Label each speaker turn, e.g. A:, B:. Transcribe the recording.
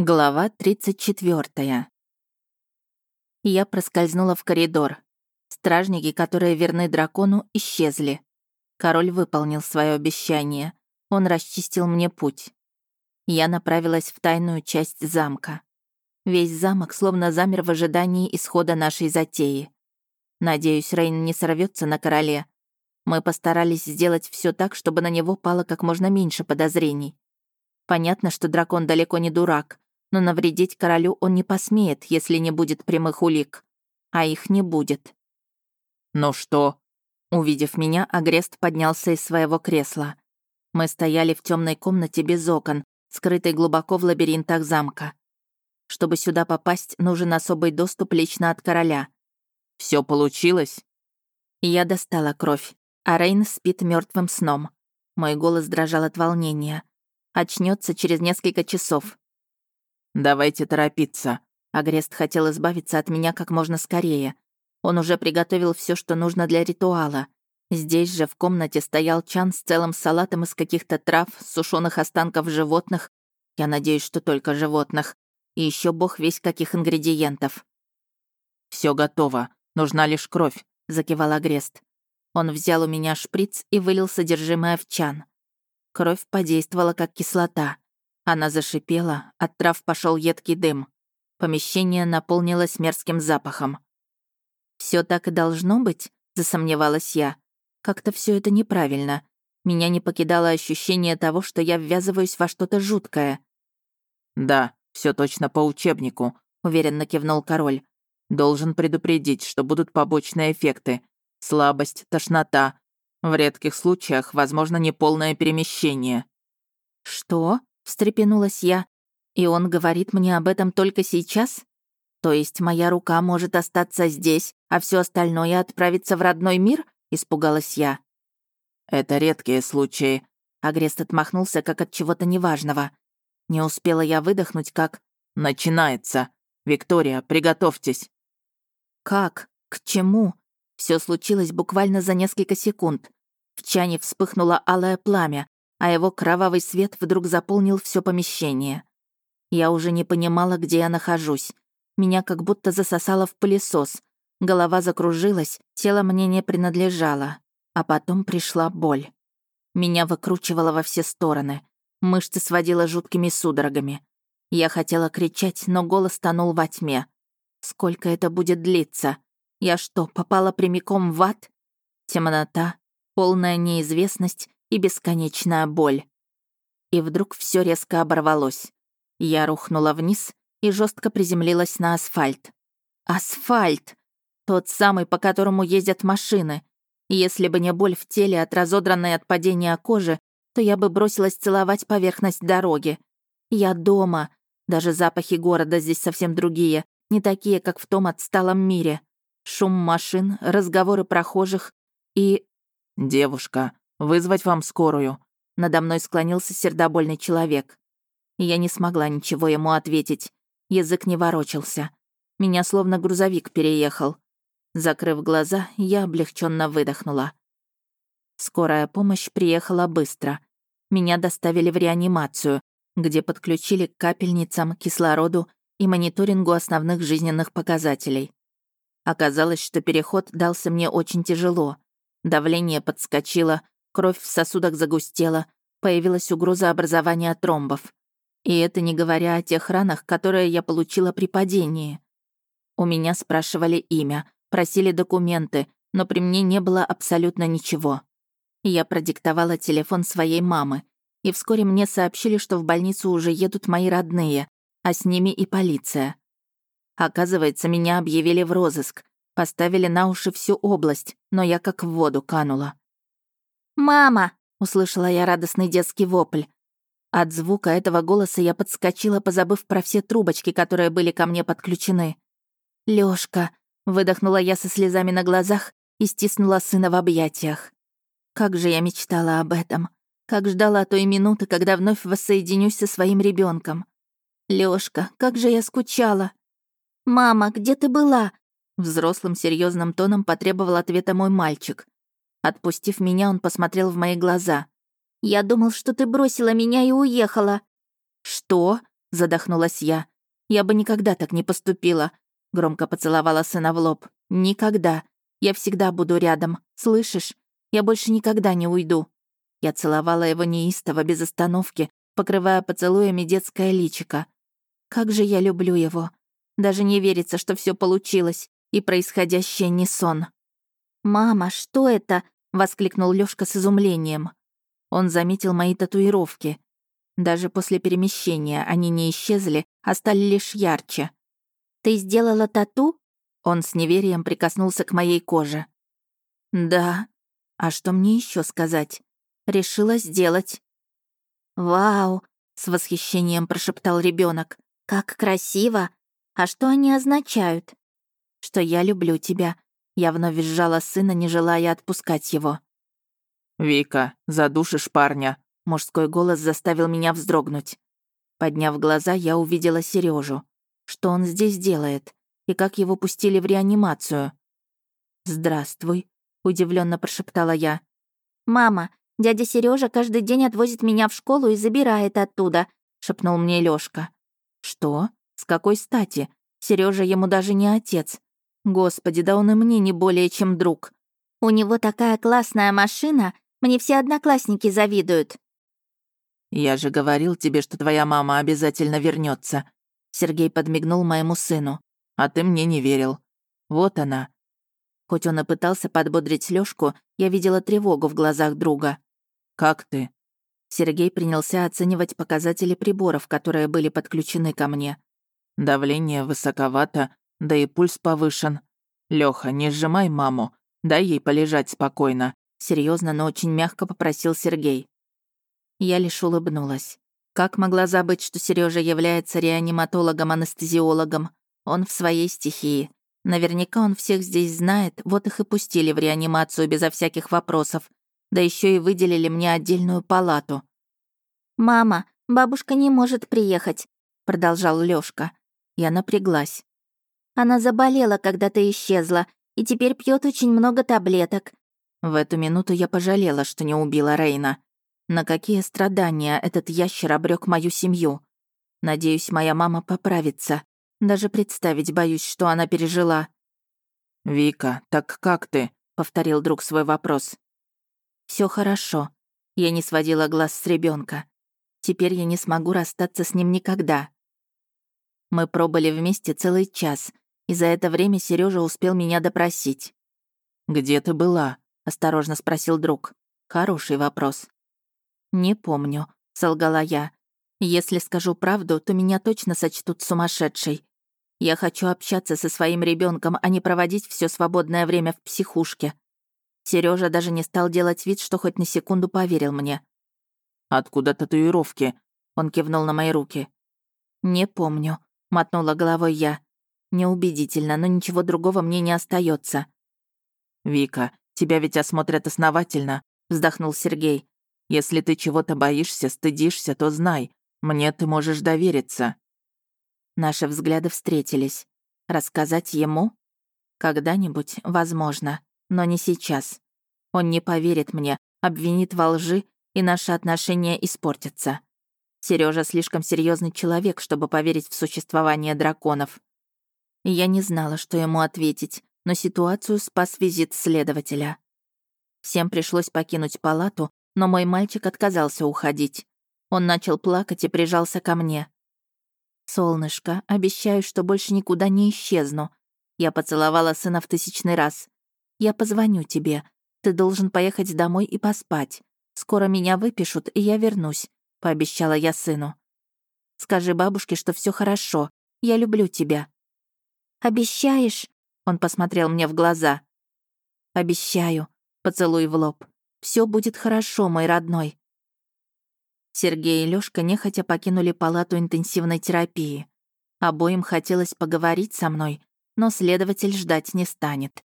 A: Глава 34. Я проскользнула в коридор. Стражники, которые верны дракону, исчезли. Король выполнил свое обещание. Он расчистил мне путь. Я направилась в тайную часть замка. Весь замок словно замер в ожидании исхода нашей затеи. Надеюсь, Рейн не сорвется на короле. Мы постарались сделать все так, чтобы на него пало как можно меньше подозрений. Понятно, что дракон далеко не дурак, но навредить королю он не посмеет, если не будет прямых улик. А их не будет.
B: «Ну что?»
A: Увидев меня, Агрест поднялся из своего кресла. Мы стояли в темной комнате без окон, скрытой глубоко в лабиринтах замка. Чтобы сюда попасть, нужен особый доступ лично от короля.
B: Все получилось?»
A: Я достала кровь, а Рейн спит мертвым сном. Мой голос дрожал от волнения. Очнется через несколько часов.
B: «Давайте торопиться».
A: Агрест хотел избавиться от меня как можно скорее. Он уже приготовил все, что нужно для ритуала. Здесь же в комнате стоял чан с целым салатом из каких-то трав, сушеных останков животных. Я надеюсь, что только животных. И еще бог весь каких ингредиентов.
B: Все готово. Нужна лишь кровь», —
A: закивал Агрест. Он взял у меня шприц и вылил содержимое в чан. Кровь подействовала как кислота. Она зашипела, от трав пошел едкий дым. Помещение наполнилось мерзким запахом. Все так и должно быть?» — засомневалась я. «Как-то все это неправильно. Меня не покидало ощущение того, что я ввязываюсь во что-то жуткое».
B: «Да, все точно по учебнику», — уверенно кивнул король. «Должен предупредить, что будут побочные эффекты. Слабость, тошнота. В редких случаях, возможно, неполное перемещение».
A: «Что?» Встрепенулась я. «И он говорит мне об этом только сейчас? То есть моя рука может остаться здесь, а все остальное отправиться в родной мир?» — испугалась я.
B: «Это редкие случаи», —
A: Агрест отмахнулся, как от чего-то неважного. Не успела я выдохнуть, как...
B: «Начинается! Виктория, приготовьтесь!»
A: «Как? К чему?» Все случилось буквально за несколько секунд. В чане вспыхнуло алое пламя, а его кровавый свет вдруг заполнил все помещение. Я уже не понимала, где я нахожусь. Меня как будто засосало в пылесос. Голова закружилась, тело мне не принадлежало. А потом пришла боль. Меня выкручивало во все стороны. Мышцы сводило жуткими судорогами. Я хотела кричать, но голос тонул во тьме. Сколько это будет длиться? Я что, попала прямиком в ад? Темнота, полная неизвестность и бесконечная боль. И вдруг все резко оборвалось. Я рухнула вниз и жестко приземлилась на асфальт. Асфальт! Тот самый, по которому ездят машины. Если бы не боль в теле от разодранной от падения кожи, то я бы бросилась целовать поверхность дороги. Я дома. Даже запахи города здесь совсем другие, не такие, как в том отсталом мире. Шум машин, разговоры прохожих и...
B: «Девушка, Вызвать вам скорую?»
A: Надо мной склонился сердобольный человек. Я не смогла ничего ему ответить. Язык не ворочался. Меня словно грузовик переехал. Закрыв глаза, я облегченно выдохнула. Скорая помощь приехала быстро. Меня доставили в реанимацию, где подключили к капельницам, кислороду и мониторингу основных жизненных показателей. Оказалось, что переход дался мне очень тяжело. Давление подскочило, Кровь в сосудах загустела, появилась угроза образования тромбов. И это не говоря о тех ранах, которые я получила при падении. У меня спрашивали имя, просили документы, но при мне не было абсолютно ничего. Я продиктовала телефон своей мамы, и вскоре мне сообщили, что в больницу уже едут мои родные, а с ними и полиция. Оказывается, меня объявили в розыск, поставили на уши всю область, но я как в воду канула.
C: «Мама!»
A: — услышала я радостный детский вопль. От звука этого голоса я подскочила, позабыв про все трубочки, которые были ко мне подключены. «Лёшка!» — выдохнула я со слезами на глазах и стиснула сына в объятиях. Как же я мечтала об этом. Как ждала той минуты, когда вновь воссоединюсь со своим ребенком. Лёшка, как же я скучала.
C: «Мама, где ты была?»
A: Взрослым серьезным тоном потребовал ответа мой мальчик. Отпустив меня, он посмотрел в мои глаза.
C: «Я думал, что ты бросила меня и уехала».
A: «Что?» — задохнулась я. «Я бы никогда так не поступила», — громко поцеловала сына в лоб. «Никогда. Я всегда буду рядом. Слышишь? Я больше никогда не уйду». Я целовала его неистово, без остановки, покрывая поцелуями детское личико. Как же я люблю его. Даже не верится, что все получилось, и происходящее не сон. «Мама, что это?» — воскликнул Лёшка с изумлением. Он заметил мои татуировки. Даже после перемещения они не исчезли, а стали лишь ярче. «Ты сделала тату?» Он с неверием прикоснулся к моей коже. «Да. А что мне еще сказать? Решила сделать». «Вау!» — с восхищением прошептал ребенок. «Как красиво! А что они означают?» «Что я люблю тебя». Я вновь визжала сына, не желая отпускать его.
B: «Вика, задушишь парня», — мужской голос заставил меня вздрогнуть. Подняв глаза, я увидела Сережу. Что он здесь делает? И как его пустили в реанимацию? «Здравствуй», — удивленно прошептала я. «Мама, дядя Сережа каждый день отвозит меня в школу и забирает оттуда», — шепнул мне Лёшка. «Что? С какой стати? Сережа ему даже не отец. Господи, да он и мне не более чем друг. У него такая классная машина, мне все одноклассники завидуют». «Я же говорил тебе, что твоя мама обязательно вернется. Сергей подмигнул моему сыну. «А ты мне не верил. Вот она». Хоть он и пытался подбодрить Лёшку, я видела тревогу в глазах друга. «Как ты?» Сергей принялся оценивать показатели приборов, которые были подключены ко мне. Давление высоковато, да и пульс повышен. Лёха, не сжимай маму, дай ей полежать спокойно. Серьезно, но очень мягко попросил Сергей. Я лишь улыбнулась. Как могла забыть, что Сережа является реаниматологом-анестезиологом? Он в своей стихии. Наверняка он всех здесь знает, вот их и пустили в реанимацию безо всяких вопросов. Да еще и выделили мне отдельную палату. «Мама, бабушка не может приехать», — продолжал Лёшка. Я напряглась. «Она заболела, когда ты исчезла, и теперь пьет очень много таблеток. В эту минуту я пожалела, что не убила Рейна. На какие страдания этот ящер обрек мою семью. Надеюсь, моя мама поправится. Даже представить боюсь, что она пережила. «Вика, так как ты?» — повторил друг свой вопрос. Все хорошо. Я не сводила глаз с ребенка. Теперь я не смогу расстаться с ним никогда. Мы пробыли вместе целый час, и за это время Сережа успел меня допросить. «Где ты была?» осторожно спросил друг. Хороший вопрос. Не помню, солгала я. Если скажу правду, то меня точно сочтут сумасшедшей. Я хочу общаться со своим ребенком, а не проводить все свободное время в психушке. Сережа даже не стал делать вид, что хоть на секунду поверил мне. «Откуда татуировки?» Он кивнул на мои руки. «Не помню», — мотнула головой я. «Неубедительно, но ничего другого мне не остается. «Вика, Тебя ведь осмотрят основательно», — вздохнул Сергей. «Если ты чего-то боишься, стыдишься, то знай, мне ты можешь довериться». Наши взгляды встретились. Рассказать ему? Когда-нибудь, возможно, но не сейчас. Он не поверит мне, обвинит во лжи, и наши отношения испортятся. Сережа слишком серьезный человек, чтобы поверить в существование драконов. Я не знала, что ему ответить, но ситуацию спас визит следователя. Всем пришлось покинуть палату, но мой мальчик отказался уходить. Он начал плакать и прижался ко мне. «Солнышко, обещаю, что больше никуда не исчезну». Я поцеловала сына в тысячный раз. «Я позвоню тебе. Ты должен поехать домой и поспать. Скоро меня выпишут, и я вернусь», — пообещала я сыну. «Скажи бабушке, что все хорошо. Я люблю тебя». «Обещаешь?» Он посмотрел мне в глаза. «Обещаю. Поцелуй в лоб. Все будет хорошо, мой родной». Сергей и Лёшка нехотя покинули палату интенсивной терапии. Обоим хотелось поговорить со мной, но следователь ждать не станет.